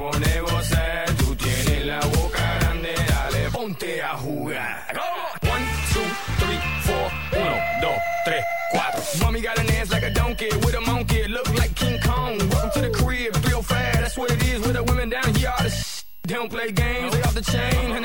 te voy a poner gozar. Tú tienes la boca grande, dale, ponte a jugar. One, two, three, four. Uno, dos, tres, cuatro. Mommy got an ass like a donkey with a monkey. Look like King Kong. Welcome to the crib, 305. That's what it is with the women down here. All the sh- they don't play games, they off the chain, and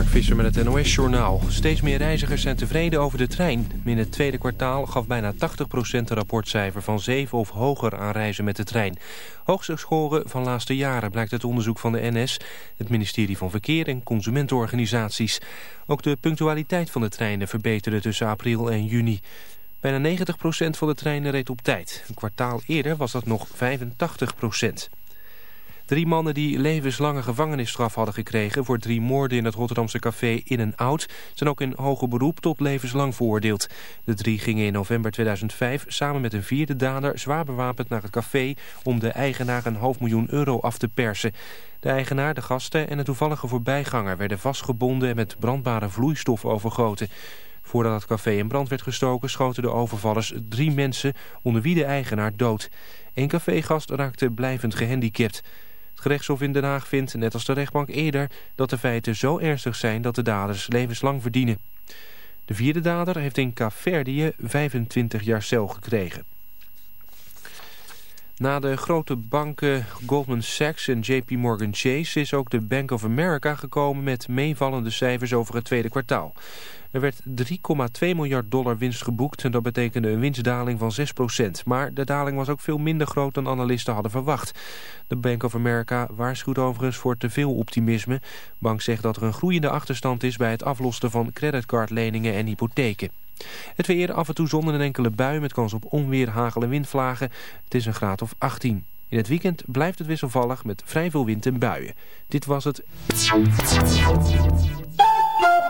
Mark Visser met het NOS-journaal. Steeds meer reizigers zijn tevreden over de trein. In het tweede kwartaal gaf bijna 80% een rapportcijfer van 7 of hoger aan reizen met de trein. Hoogste scoren van laatste jaren blijkt uit onderzoek van de NS, het ministerie van Verkeer en consumentenorganisaties. Ook de punctualiteit van de treinen verbeterde tussen april en juni. Bijna 90% van de treinen reed op tijd. Een kwartaal eerder was dat nog 85%. Drie mannen die levenslange gevangenisstraf hadden gekregen... voor drie moorden in het Rotterdamse café In en Out... zijn ook in hoger beroep tot levenslang veroordeeld. De drie gingen in november 2005 samen met een vierde dader... zwaar bewapend naar het café om de eigenaar een half miljoen euro af te persen. De eigenaar, de gasten en een toevallige voorbijganger... werden vastgebonden en met brandbare vloeistof overgoten. Voordat het café in brand werd gestoken schoten de overvallers drie mensen... onder wie de eigenaar dood. Eén cafégast raakte blijvend gehandicapt... Gerechtshof in Den Haag vindt, net als de rechtbank eerder, dat de feiten zo ernstig zijn dat de daders levenslang verdienen. De vierde dader heeft in Kaapverdië 25 jaar cel gekregen. Na de grote banken Goldman Sachs en JP Morgan Chase is ook de Bank of America gekomen met meevallende cijfers over het tweede kwartaal. Er werd 3,2 miljard dollar winst geboekt en dat betekende een winstdaling van 6%. Maar de daling was ook veel minder groot dan analisten hadden verwacht. De Bank of America waarschuwt overigens voor te veel optimisme. De bank zegt dat er een groeiende achterstand is bij het aflossen van creditcardleningen en hypotheken. Het weer af en toe zon en een enkele bui met kans op onweer, hagel en windvlagen. Het is een graad of 18. In het weekend blijft het wisselvallig met vrij veel wind en buien. Dit was het...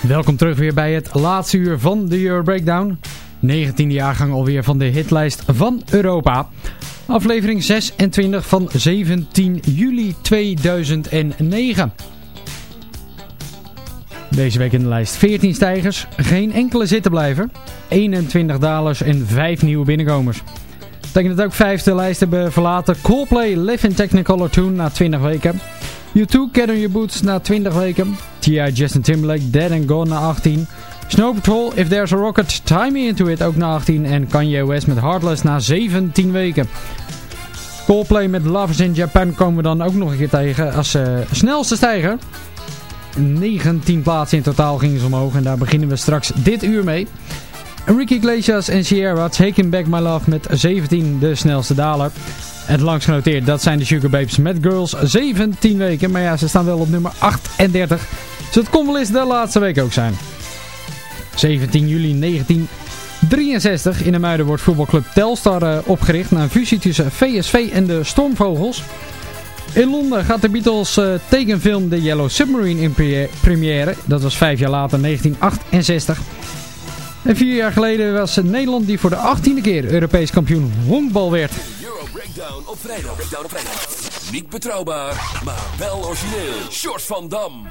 Welkom terug weer bij het laatste uur van de Euro Breakdown. 19e jaargang alweer van de hitlijst van Europa. Aflevering 26 van 17 juli 2009. Deze week in de lijst 14 stijgers, geen enkele zittenblijver, 21 dalers en 5 nieuwe binnenkomers. Dat betekent dat ook 5 de lijst hebben verlaten. Coldplay Live in Technicolor Tune na 20 weken. U2 Get On Your Boots na 20 weken. T.I. Justin Timberlake Dead and Gone na 18. Snow Patrol If There's a Rocket Tie Me Into It ook na 18. En Kanye West met Heartless na 17 weken. Coldplay met Lovers in Japan komen we dan ook nog een keer tegen als uh, snelste stijger. 19 plaatsen in totaal gingen ze omhoog en daar beginnen we straks dit uur mee. Ricky Iglesias en Sierra Taking Back My Love met 17 de snelste daler. Het langst genoteerd, dat zijn de Sugar Babes met Girls 17 weken. Maar ja, ze staan wel op nummer 38. Dus het kon wel eens de laatste week ook zijn. 17 juli 1963 in de Muiden wordt voetbalclub Telstar uh, opgericht na een fusie tussen VSV en de Stormvogels. In Londen gaat de Beatles uh, tekenfilm The Yellow Submarine in première. Dat was vijf jaar later, 1968. En vier jaar geleden was Nederland die voor de achttiende keer Europees kampioen honkbal werd. Breakdown op vrijdag. Breakdown op vrijdag. Niet betrouwbaar, maar wel origineel. Short van Dam.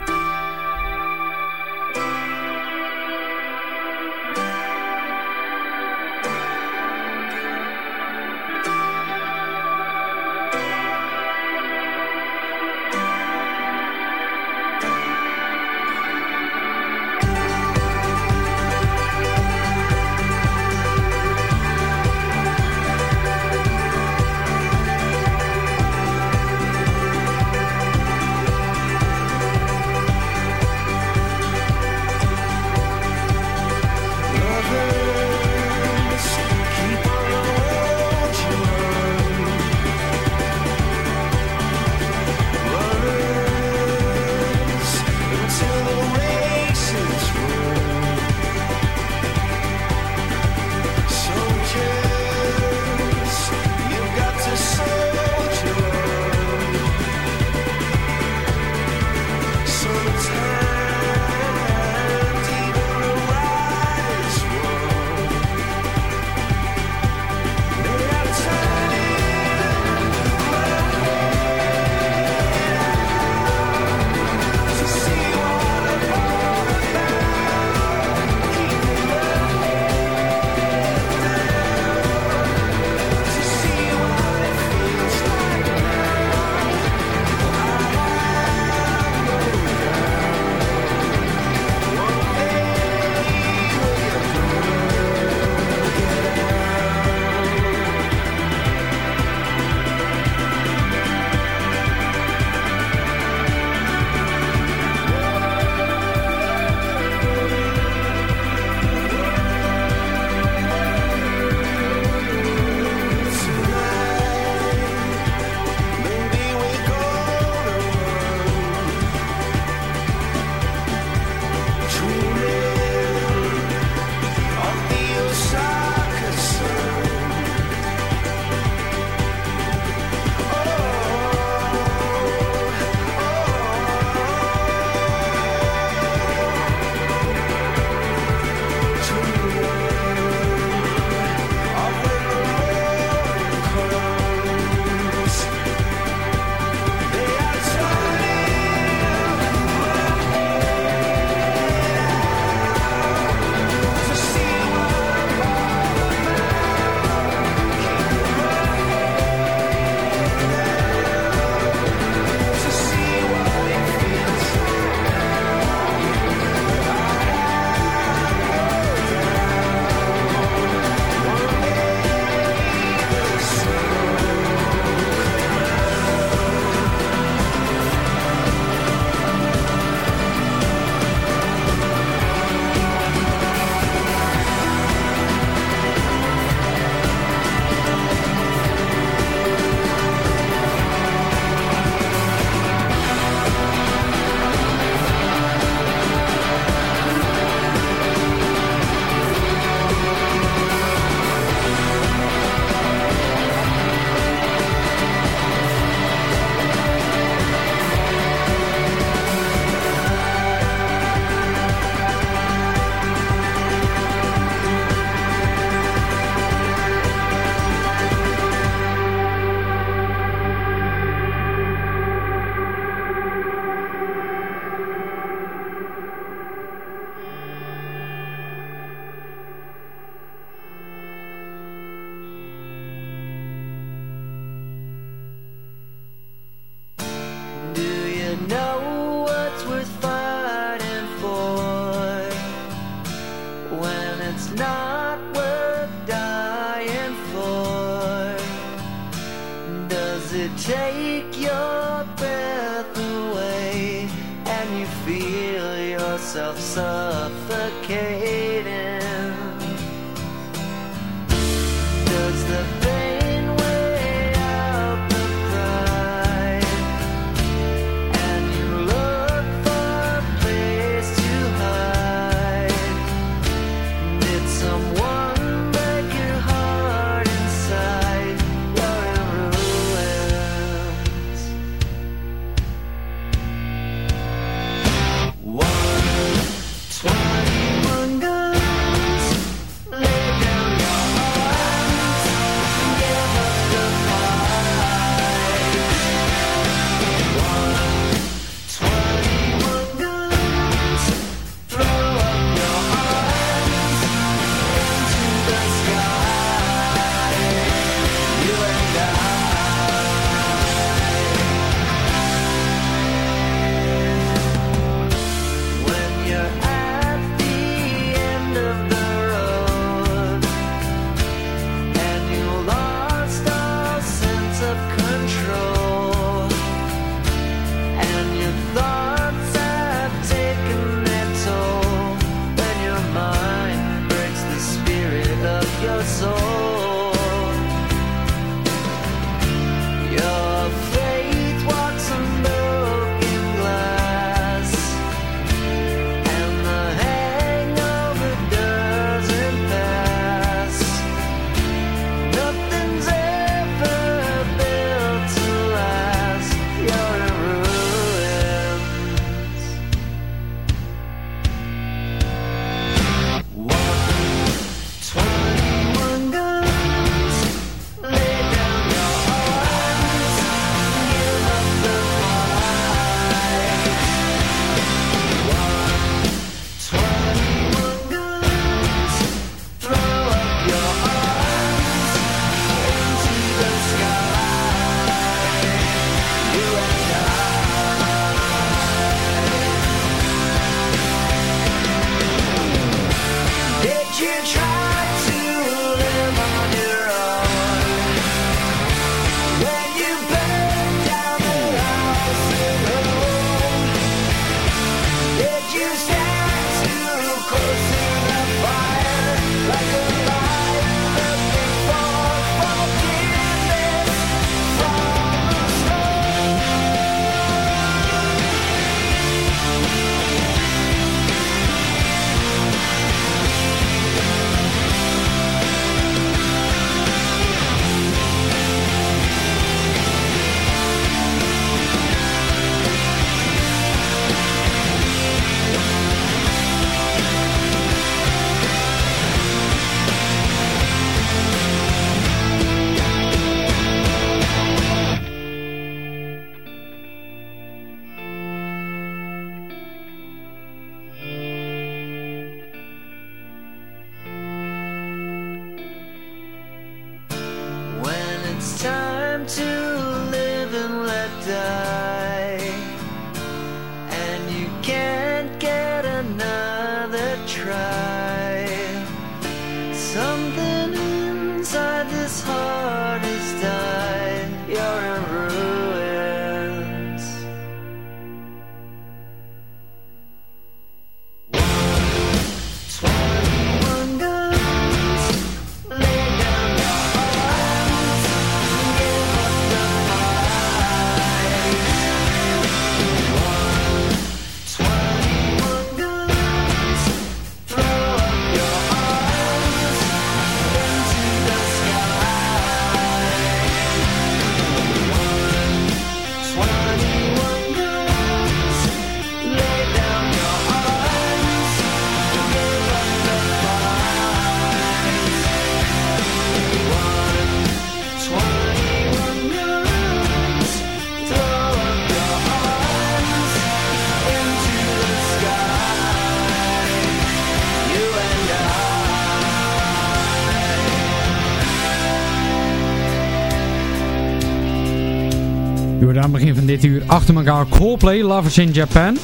het begin van dit uur achter elkaar Coldplay, Lovers in Japan.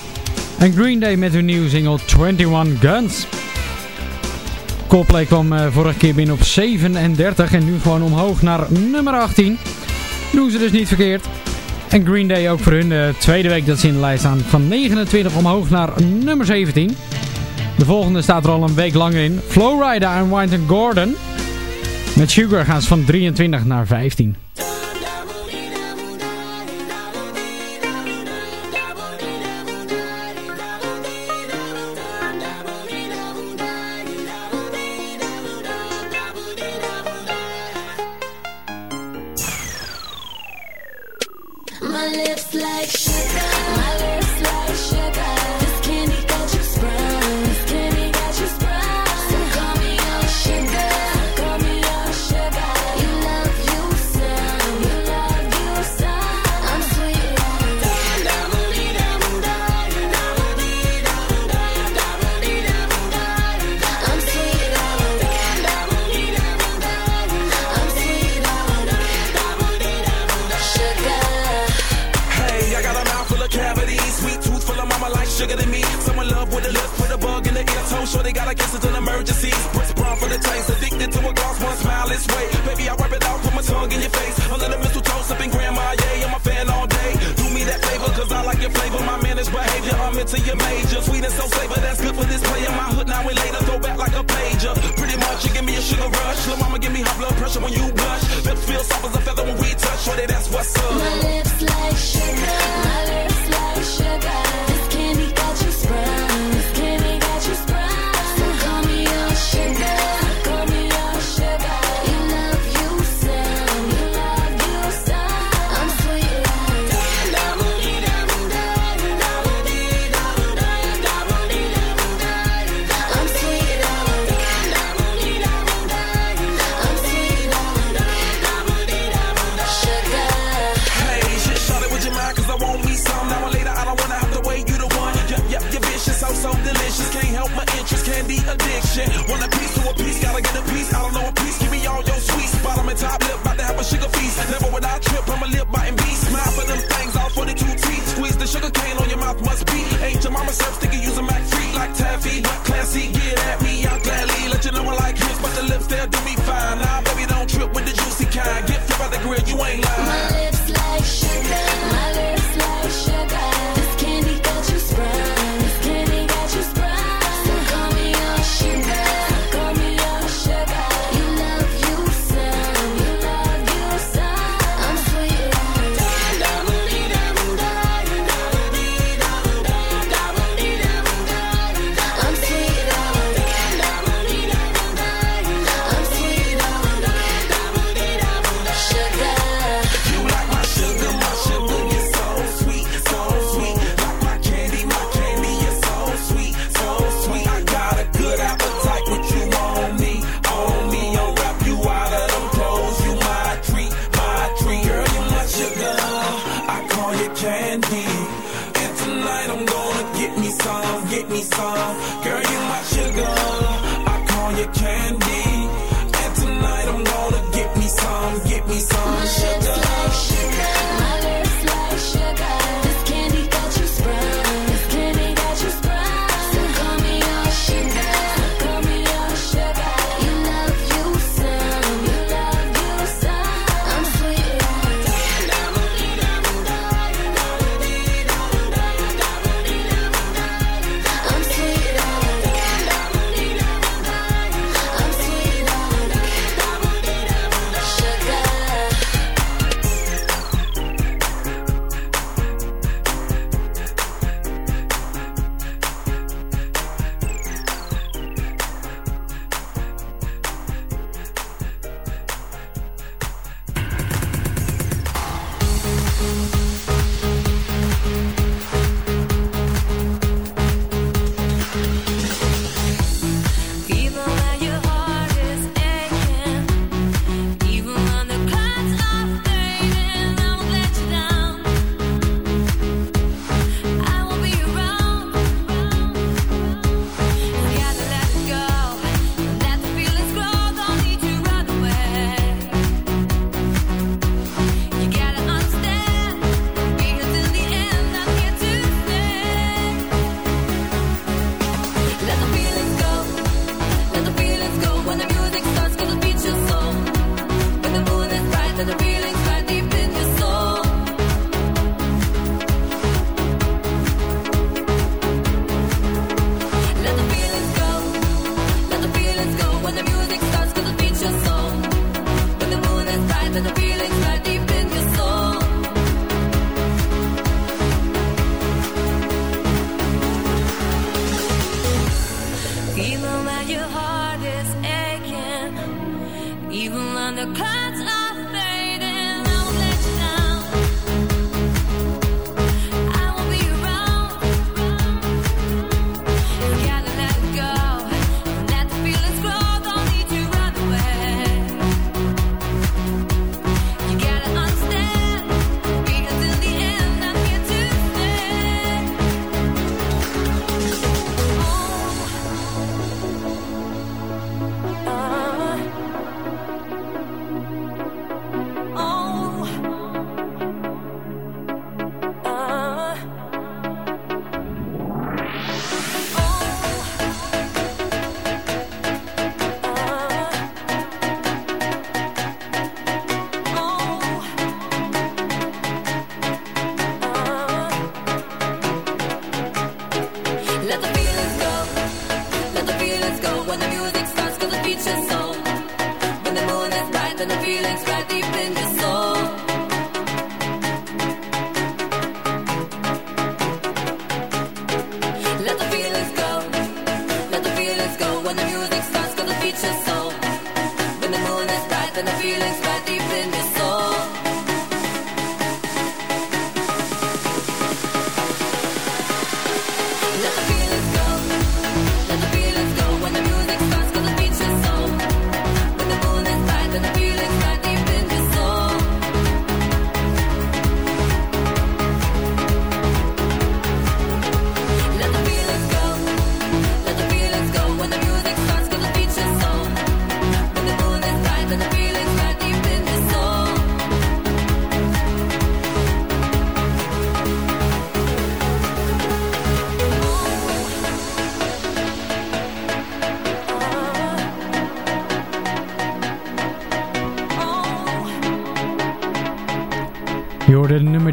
En Green Day met hun nieuwe single 21 Guns. Coldplay kwam eh, vorige keer binnen op 37 en nu gewoon omhoog naar nummer 18. Doen ze dus niet verkeerd. En Green Day ook voor hun de tweede week dat ze in de lijst staan. Van 29 omhoog naar nummer 17. De volgende staat er al een week langer in. Flowrider en Wynton Gordon. Met Sugar gaan ze van 23 naar 15. your flavor. My manners, behavior, I'm into your major. Sweet and so flavor, that's good for this player. My hood now and later, throw back like a pager. Pretty much, you give me a sugar rush. Lil' mama, give me high blood pressure when you blush. Lips feel soft as a feather when we touch. Shorty, that's what's up. My lips like sugar. My lips like sugar. fall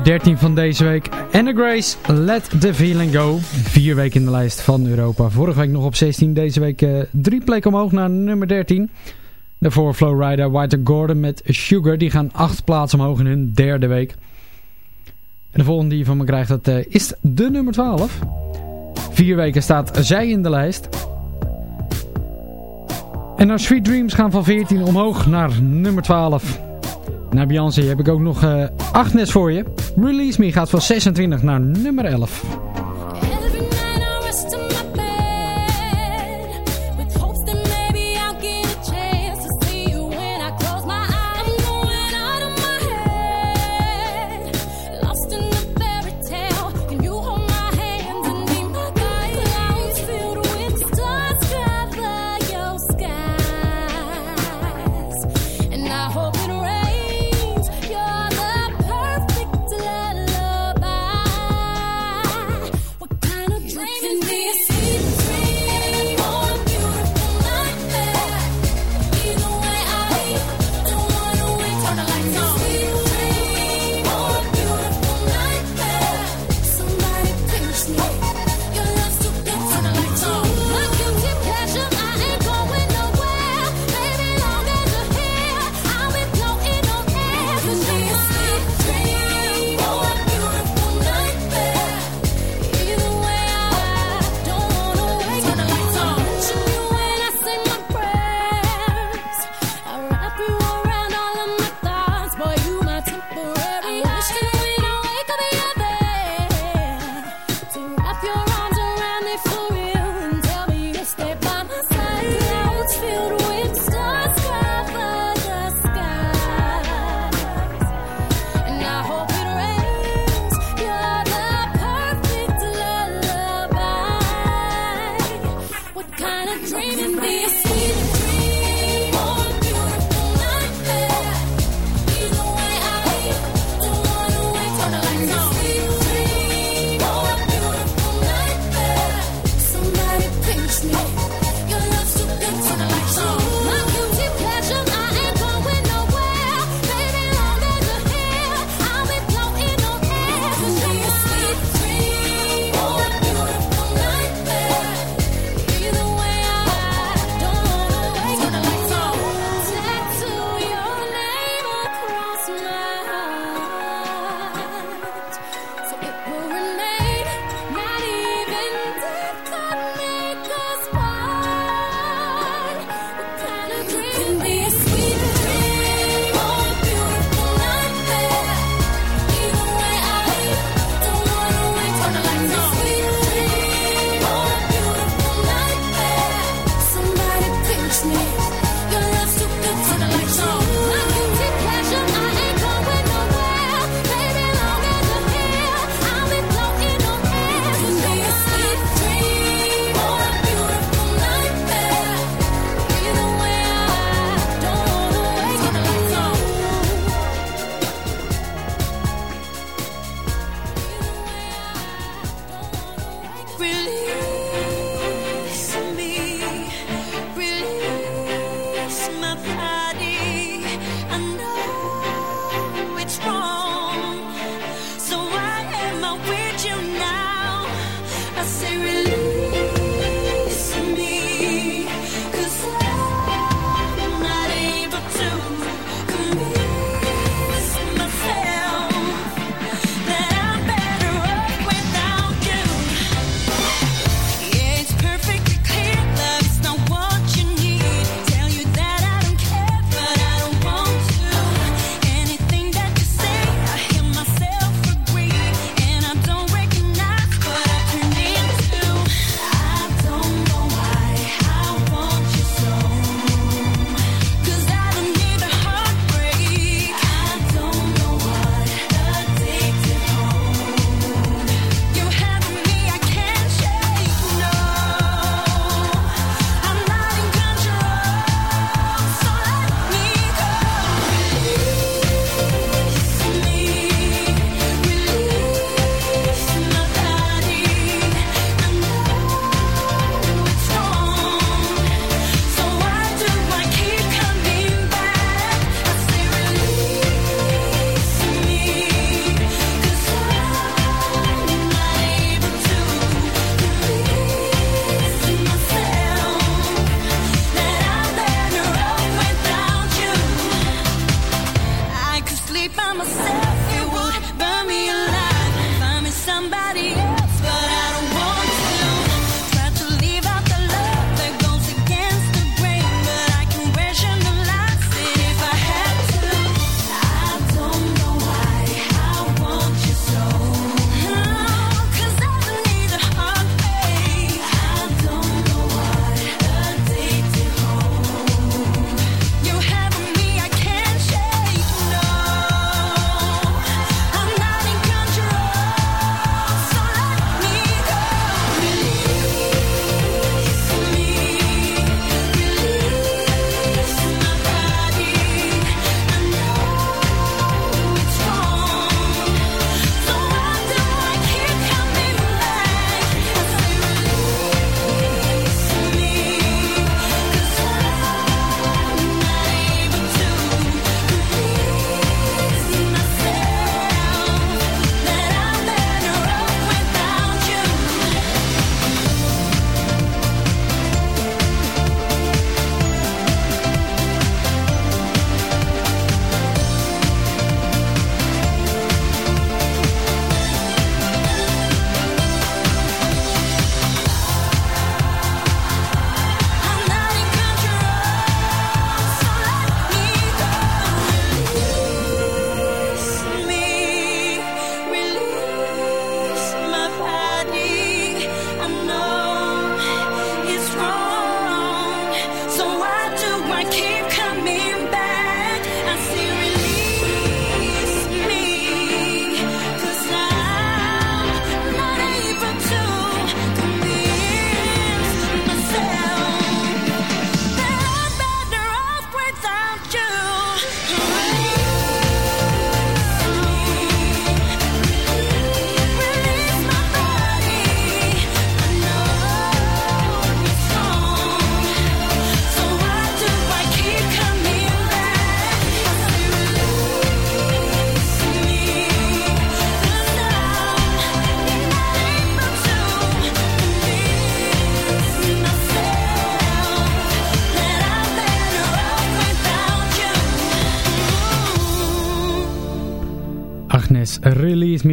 nummer 13 van deze week. Anna Grace, Let the Feeling Go. Vier weken in de lijst van Europa. Vorige week nog op 16, deze week uh, drie plekken omhoog naar nummer 13. Daarvoor Flowrider, White Gordon met Sugar. Die gaan acht plaatsen omhoog in hun derde week. En de volgende die je van me krijgt, dat uh, is de nummer 12. Vier weken staat zij in de lijst. En naar Sweet Dreams gaan van 14 omhoog naar nummer 12. Na Beyoncé heb ik ook nog uh, Agnes voor je. Release Me gaat van 26 naar nummer 11.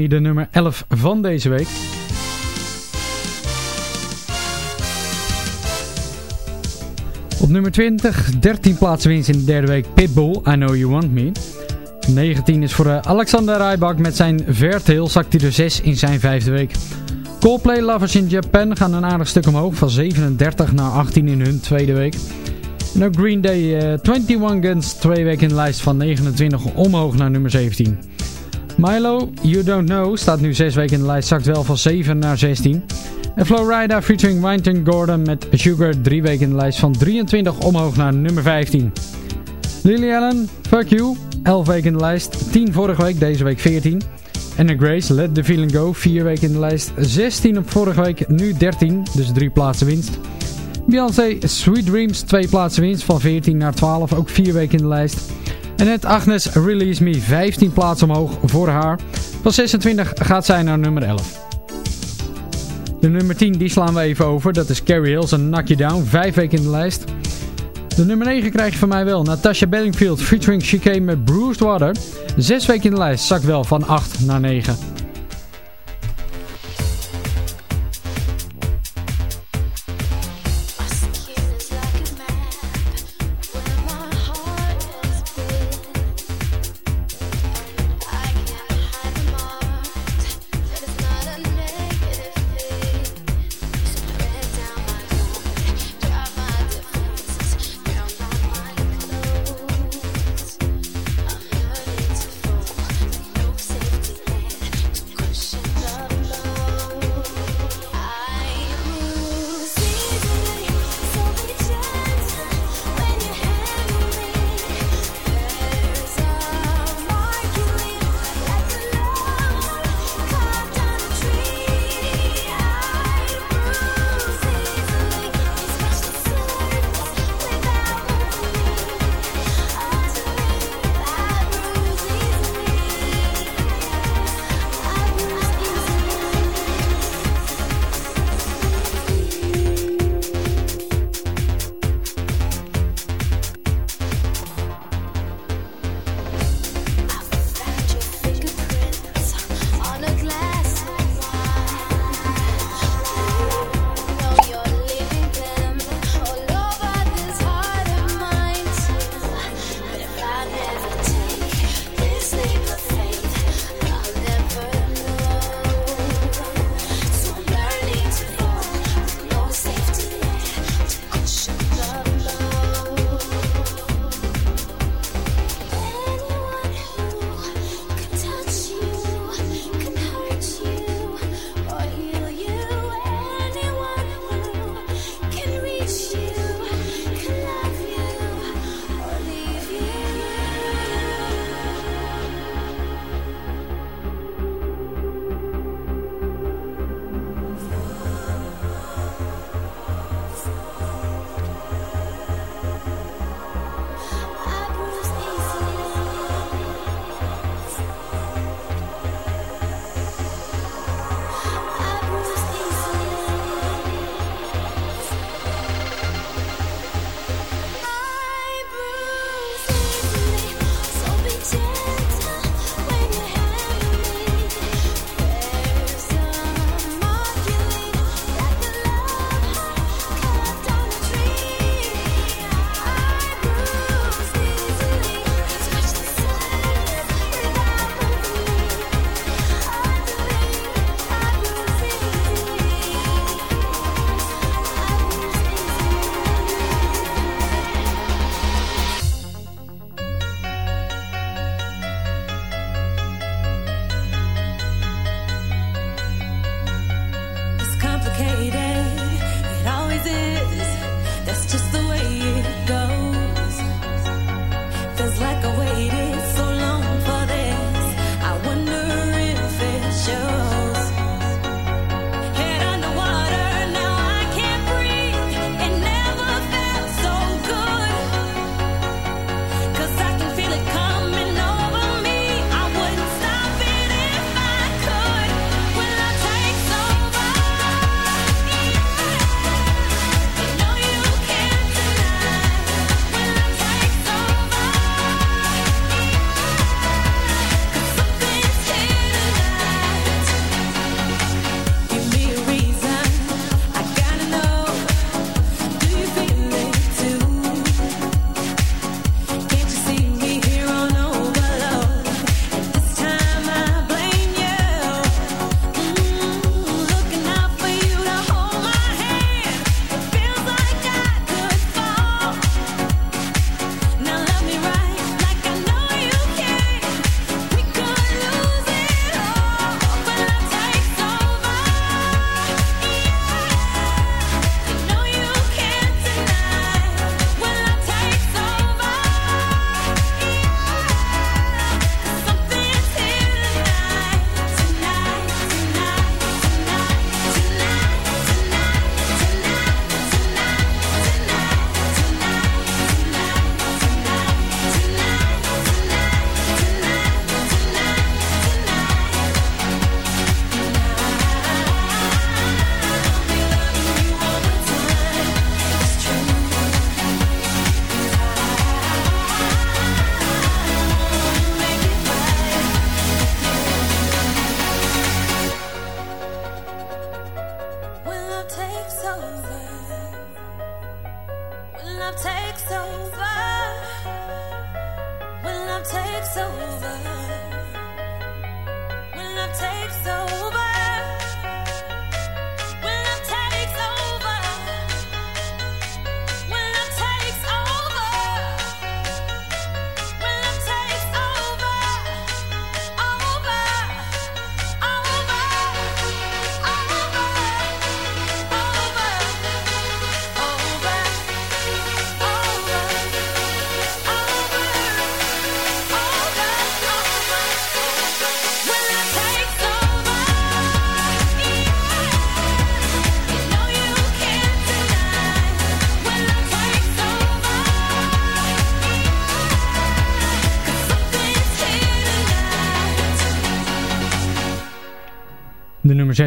De nummer 11 van deze week. Op nummer 20, 13 plaatsen winst in de derde week Pitbull, I Know You Want Me. 19 is voor eh, Alexander Rybak met zijn Vertail, zakt hij er 6 in zijn vijfde week. Coldplay Lovers in Japan gaan een aardig stuk omhoog, van 37 naar 18 in hun tweede week. En ook Green Day eh, 21 Guns, twee weken in de lijst van 29 omhoog naar nummer 17. Milo, You Don't Know, staat nu 6 weken in de lijst, zakt wel van 7 naar 16. En Flowrider featuring Wynton Gordon met Sugar, 3 weken in de lijst van 23 omhoog naar nummer 15. Lily Allen, Fuck You, 11 weken in de lijst, 10 vorige week, deze week 14. En Grace, Let The Feeling Go, 4 weken in de lijst, 16 op vorige week, nu 13, dus 3 plaatsen winst. Beyoncé, Sweet Dreams, 2 plaatsen winst, van 14 naar 12, ook 4 weken in de lijst. En net Agnes Release Me, 15 plaatsen omhoog voor haar. Van 26 gaat zij naar nummer 11. De nummer 10 die slaan we even over, dat is Carrie Hills en Knock You Down, 5 weken in de lijst. De nummer 9 krijg je van mij wel. Natasha Bedingfield featuring Chicane met Bruised Water. 6 weken in de lijst, zakt wel van 8 naar 9.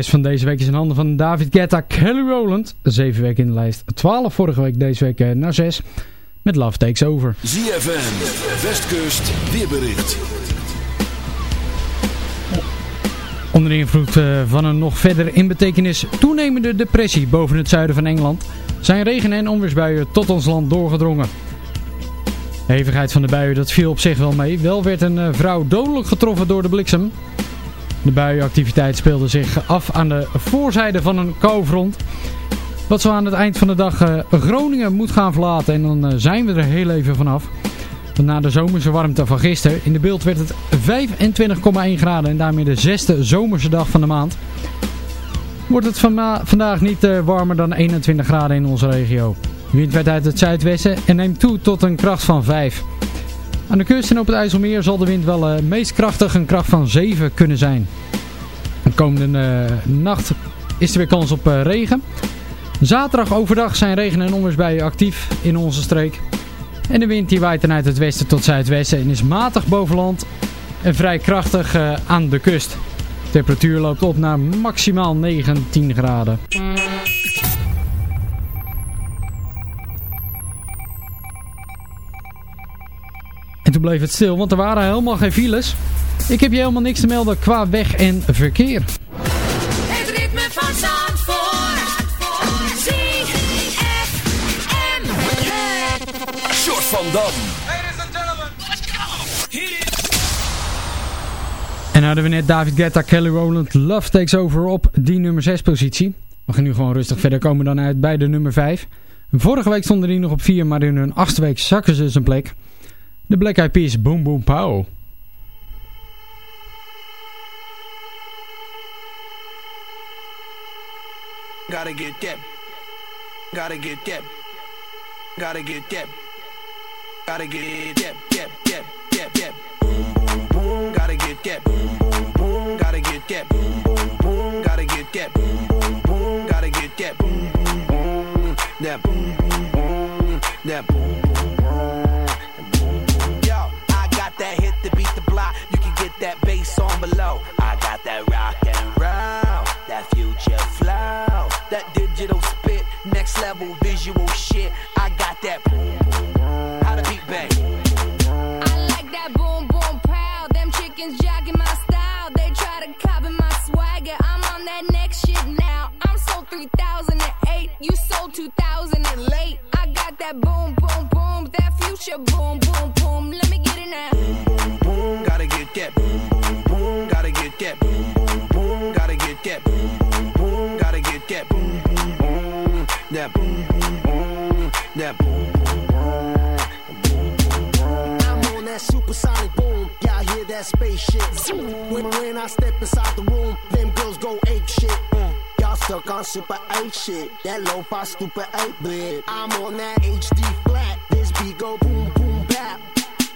6 van deze week is in handen van David Guetta, Kelly Rowland. Zeven weken in de lijst. 12 vorige week, deze week eh, naar 6. Met Love Takes Over. ZFM, Westkust, weerbericht. Onder invloed eh, van een nog verder in betekenis toenemende depressie boven het zuiden van Engeland zijn regen- en onweersbuien tot ons land doorgedrongen. De hevigheid van de buien dat viel op zich wel mee. Wel werd een eh, vrouw dodelijk getroffen door de bliksem. De buienactiviteit speelde zich af aan de voorzijde van een koufront. Wat zo aan het eind van de dag eh, Groningen moet gaan verlaten. En dan eh, zijn we er heel even vanaf. Na de zomerse warmte van gisteren. In de beeld werd het 25,1 graden. En daarmee de zesde zomerse dag van de maand. Wordt het vandaag niet eh, warmer dan 21 graden in onze regio. Wind werd uit het zuidwesten en neemt toe tot een kracht van 5. Aan de kust en op het IJsselmeer zal de wind wel eh, meest krachtig een kracht van 7 kunnen zijn. De komende eh, nacht is er weer kans op eh, regen. Zaterdag overdag zijn regen- en onweersbuien actief in onze streek. En de wind die waait dan uit het westen tot zuidwesten en is matig boven land en vrij krachtig aan de kust. De temperatuur loopt op naar maximaal 19 graden. Bleef het stil, want er waren helemaal geen files. Ik heb je helemaal niks te melden qua weg en verkeer. Het ritme van Zandvoort. ZFM. Short van Dam. En hadden we net David Guetta, Kelly Rowland, Love Takes Over op die nummer 6 positie. We gaan nu gewoon rustig verder komen dan uit bij de nummer 5. Vorige week stonden die nog op 4, maar in hun achtste week zakken ze zijn plek. De Black Eyed Peas, Boom Boom Pow. Gotta get that. Gotta get that. Gotta get that. Gotta get that. That. That. That. That. Boom boom boom. Gotta get that. Boom boom boom. Gotta get that. Boom boom boom. Gotta get that. Boom boom boom. Gotta get that. Boom boom boom. That boom boom boom. That boom. That bass on below. I got that rock and roll, that future flow, that digital spit, next level visual shit. I got that boom boom boom. How the beat bang? I like that boom boom pow. Them chickens jogging my style. They try to copy my swagger. I'm on that next shit now. I'm sold 3008. You sold 2000 and late. I got that boom boom boom. That future boom boom boom. Let me get it now. Boom boom, boom. gotta get that. Boom boom boom, gotta get that. Boom boom boom, gotta get that. Boom boom boom, gotta get that. Boom boom boom, that boom boom boom, that boom boom boom. I'm on that supersonic boom. Y'all hear that spaceship? Zoom. When, when I step inside the room, them girls go ape shit. Mm. Y'all stuck on super 8 shit. That lo-fi stupid 8 bit. I'm on that HD flat. Beat go boom boom bap.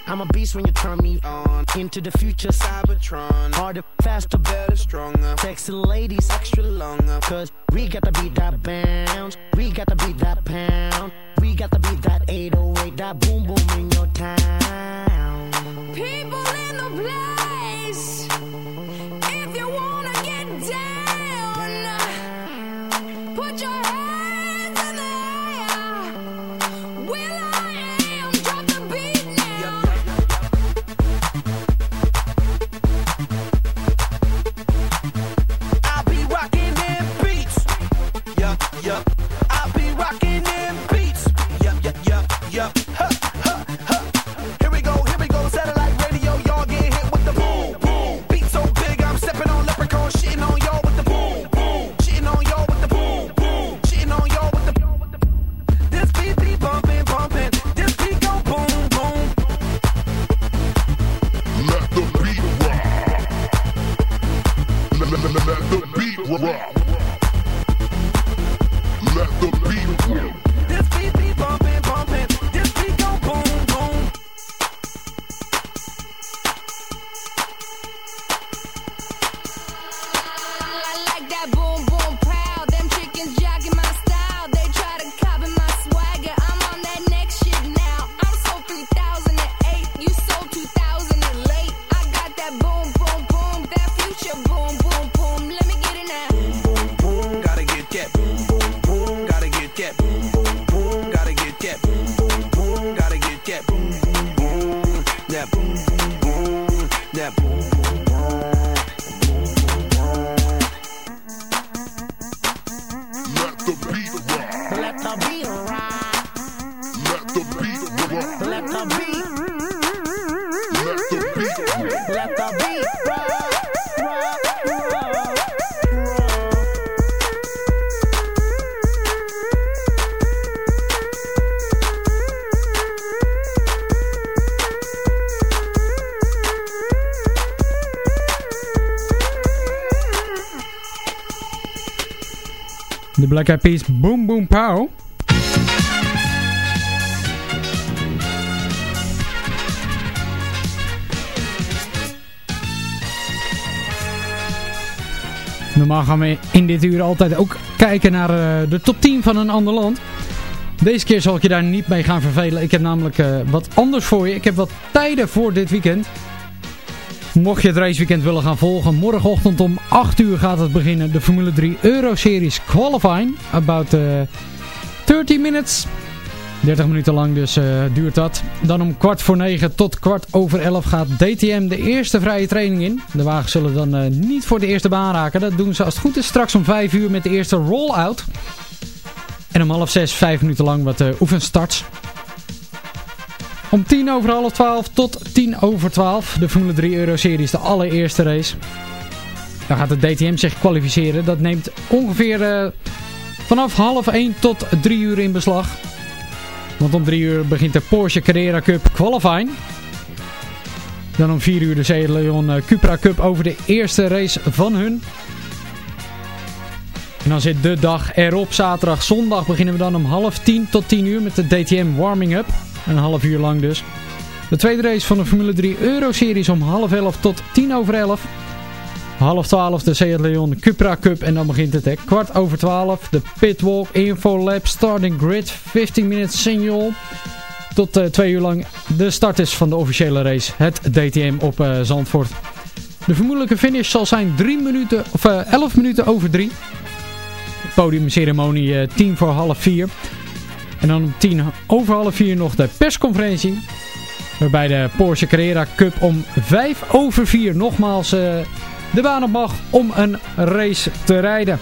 I'm a beast when you turn me on. Into the future, Cybertron. Harder, faster, better, stronger. Sexy ladies, extra longer. Cause we got to beat that bounce. We got to beat that pound. We got to beat that 808, that boom boom in your town. People in the place. Black Eyed Boom Boom Pow. Normaal gaan we in dit uur altijd ook kijken naar eh, de top 10 van een ander land. Deze keer zal ik je daar niet mee gaan vervelen. Ik heb namelijk eh, wat anders voor je. Ik heb wat tijden voor dit weekend. Mocht je het raceweekend willen gaan volgen, morgenochtend om 8 uur gaat het beginnen. De Formule 3 Euro Series Qualifying. About eh 30 minutes. 30 minuten lang dus eh, duurt dat. Dan om kwart voor 9 tot kwart over 11 gaat DTM de eerste vrije training in. De wagens zullen dan eh, niet voor de eerste baan raken. Dat doen ze als het goed is straks om 5 uur met de eerste roll-out. En om half 6, 5 minuten lang wat oefenstarts. Om 10 over half 12 tot 10 over 12. De Formule 3 Euro Series, de allereerste race. Dan gaat de DTM zich kwalificeren. Dat neemt ongeveer uh, vanaf half 1 tot 3 uur in beslag. Want om 3 uur begint de Porsche Carrera Cup Qualifying. Dan om 4 uur de Leon uh, Cupra Cup over de eerste race van hun. En dan zit de dag erop. Zaterdag, zondag beginnen we dan om half 10 tot 10 uur met de DTM Warming Up. Een half uur lang dus. De tweede race van de Formule 3 Euro Series om half 11 tot 10 over 11. Half 12 de Seat Cupra Cup en dan begint het. Kwart over 12 de Pitwalk Info Lab Starting Grid 15 minutes signal. Tot uh, twee uur lang de start is van de officiële race. Het DTM op uh, Zandvoort. De vermoedelijke finish zal zijn 3 minuten, of, uh, 11 minuten over 3. Podiumceremonie 10 voor half 4. En dan om 10 over half 4 nog de persconferentie. Waarbij de Porsche Carrera Cup om 5 over 4 nogmaals uh, de baan op mag om een race te rijden.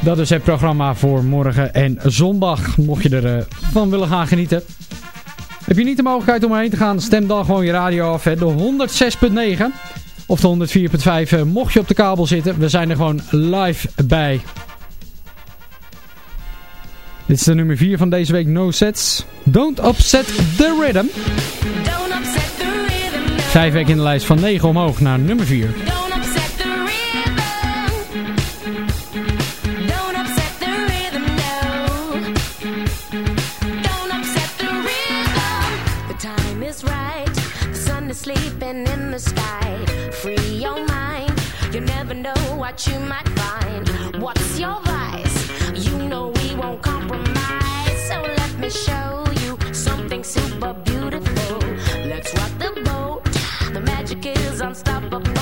Dat is het programma voor morgen en zondag. Mocht je ervan uh, van willen gaan genieten. Heb je niet de mogelijkheid om heen te gaan, stem dan gewoon je radio af. Hè. De 106.9 of de 104.5 uh, mocht je op de kabel zitten. We zijn er gewoon live bij. Dit is de nummer 4 van deze week, No Sets. Don't Upset the Rhythm. Vijf weken in de lijst van 9 omhoog naar nummer 4. sleeping in the sky. Free your mind. You never know what you might find. What's your unstoppable.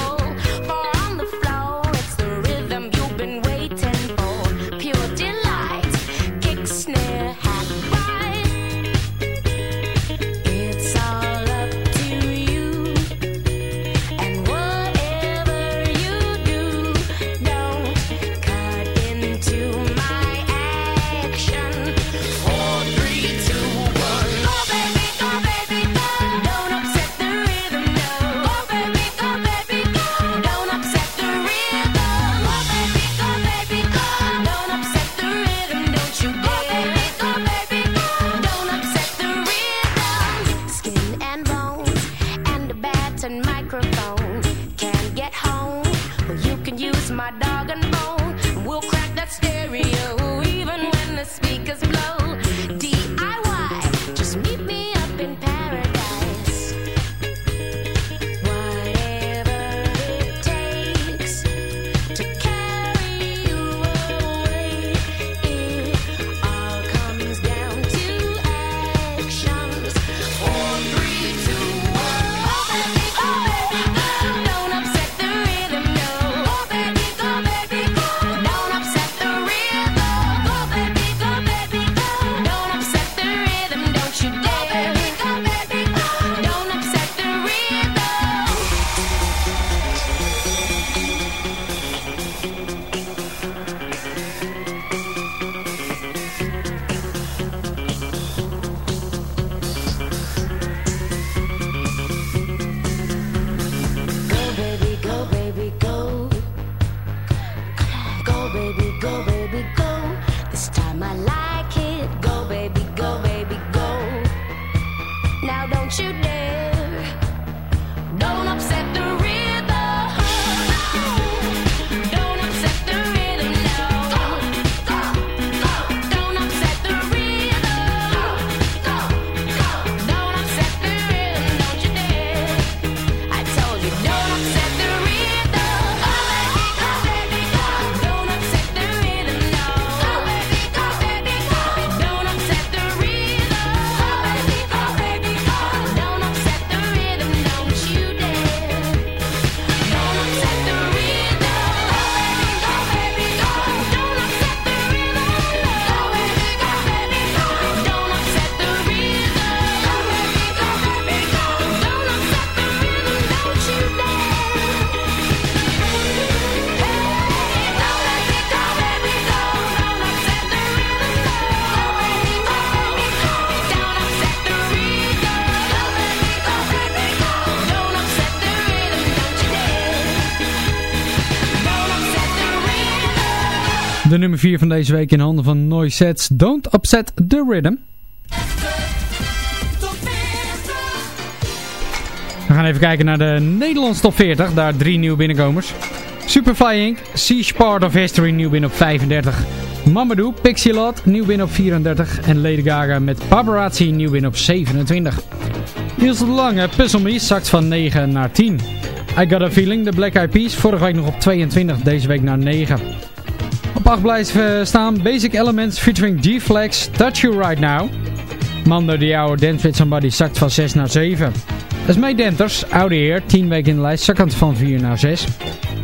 Don't you dare. Don't upset De nummer 4 van deze week in handen van Noisets. Don't Upset the Rhythm. We gaan even kijken naar de Nederlandse top 40. Daar drie nieuwe binnenkomers. Superfly Inc. Siege Part of History nieuw binnen op 35. Mamadou, Pixie Lot, nieuw binnen op 34. En Lady Gaga met Paparazzi nieuw binnen op 27. Niels de Lange, Puzzle Me, zakt van 9 naar 10. I Got A Feeling, de Black Eyed Peas, vorige week nog op 22, deze week naar 9. Op 8 blijven staan Basic Elements featuring G-Flex, Touch You Right Now. Mando Diao, Dance With Somebody, zakt van 6 naar 7. Esmee Denters, Oude Heer, 10 weken in de lijst, zakkend van 4 naar 6.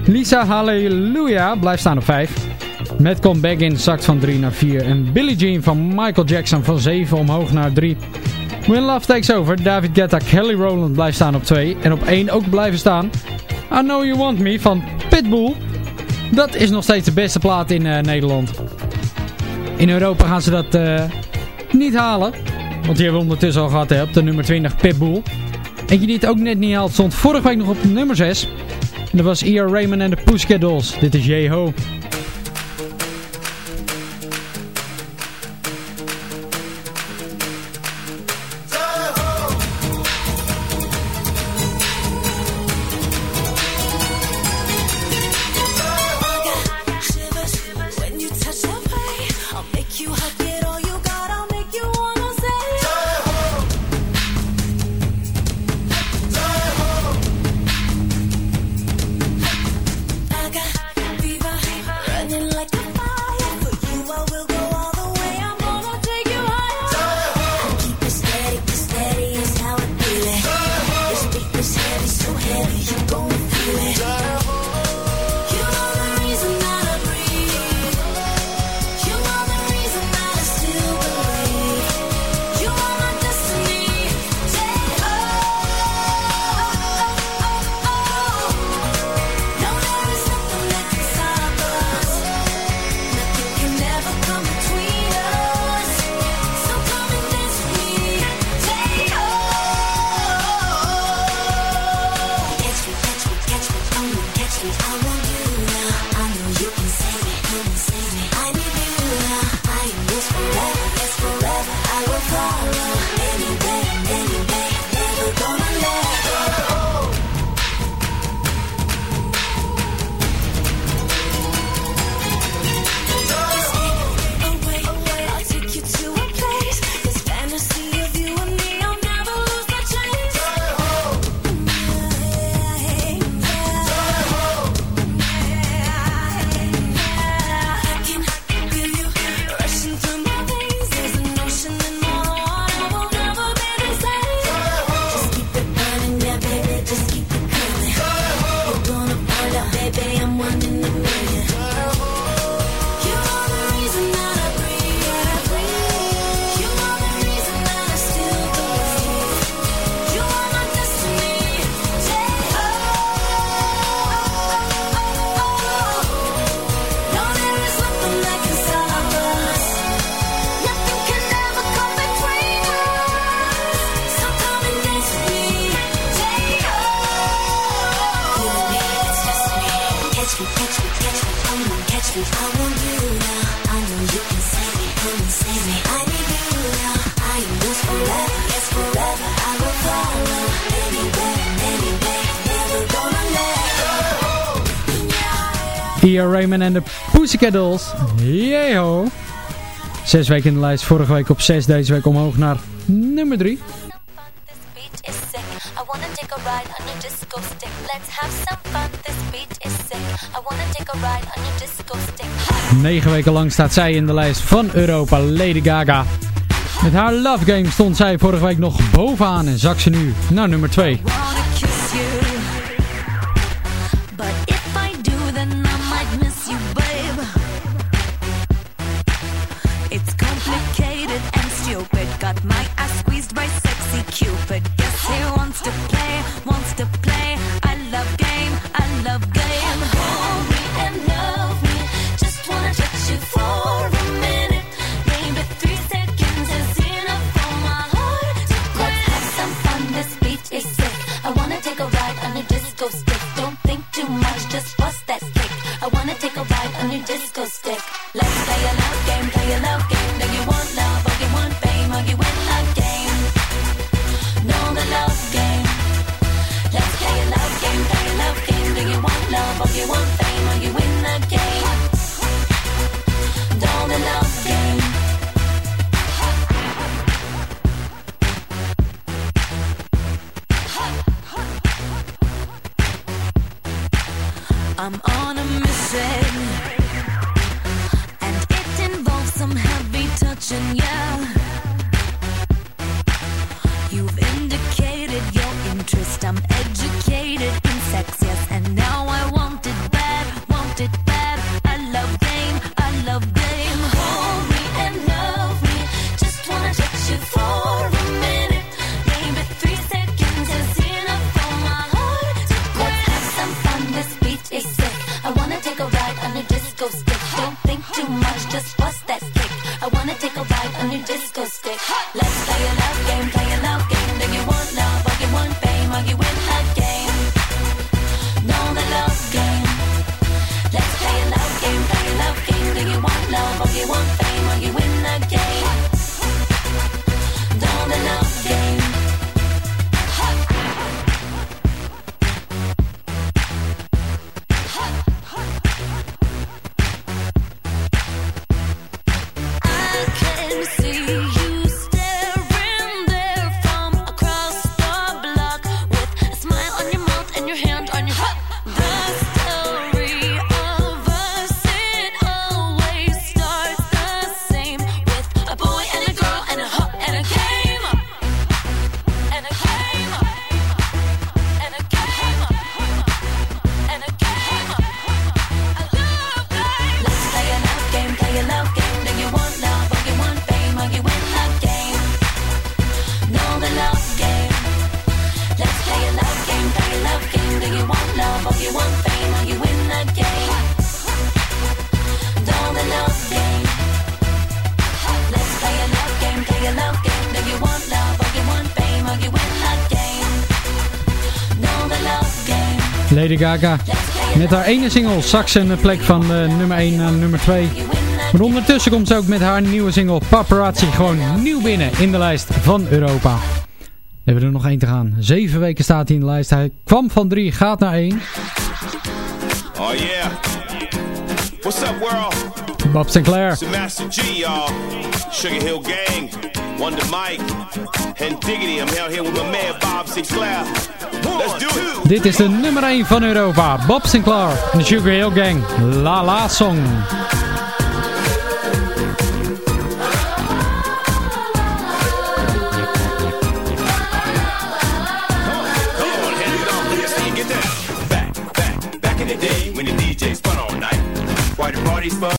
Lisa Hallelujah blijft staan op 5. Madcom Baggins zakt van 3 naar 4. En Billie Jean van Michael Jackson van 7 omhoog naar 3. When Love Takes Over, David Guetta, Kelly Rowland blijft staan op 2. En op 1 ook blijven staan. I Know You Want Me van Pitbull. Dat is nog steeds de beste plaat in uh, Nederland. In Europa gaan ze dat uh, niet halen. Want die hebben we ondertussen al gehad hè, op de nummer 20 Pitbull. Eentje die het ook net niet haalt stond vorige week nog op nummer 6. En dat was E.R. Raymond en de Pussycat Dolls. Dit is Jeho. Raymond en de Pussycat Dolls. Yeho. Zes weken in de lijst. Vorige week op 6. Deze week omhoog naar nummer 3. Negen weken lang staat zij in de lijst van Europa. Lady Gaga. Met haar Love Game stond zij vorige week nog bovenaan en zak ze nu naar nummer 2. Lady Met haar ene single zak een plek van eh, nummer 1 naar nummer 2. Maar ondertussen komt ze ook met haar nieuwe single Paparazzi gewoon nieuw binnen in de lijst van Europa. We hebben er nog één te gaan. Zeven weken staat hij in de lijst. Hij kwam van 3, gaat naar 1. Oh yeah. What's up world? Bob Sinclair. It's Master G. Sugar Hill Gang. Wonder Mike. And Diggity. I'm here with my man Bob Sinclair. Dit is de nummer 1 van Europa. Bob Sinclair en de Sugar Hill Gang. La La Song.